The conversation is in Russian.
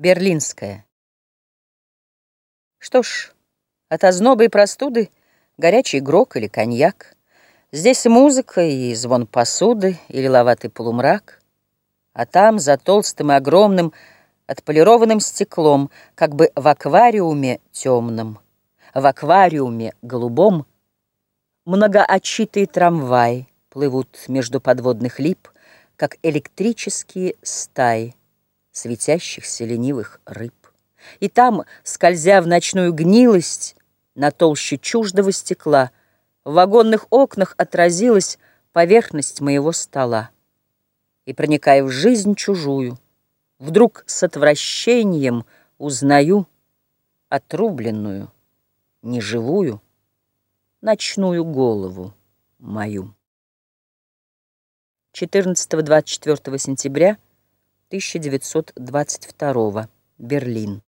Берлинская. Что ж, от ознобы и простуды горячий грок или коньяк. Здесь музыка и звон посуды, и лиловатый полумрак. А там, за толстым и огромным, отполированным стеклом, как бы в аквариуме темном, в аквариуме голубом, многоочитые трамваи плывут между подводных лип, как электрические стаи светящихся ленивых рыб. И там, скользя в ночную гнилость, на толще чуждого стекла, в вагонных окнах отразилась поверхность моего стола. И, проникая в жизнь чужую, вдруг с отвращением узнаю отрубленную, неживую, ночную голову мою. 14-24 сентября 1922 Берлин.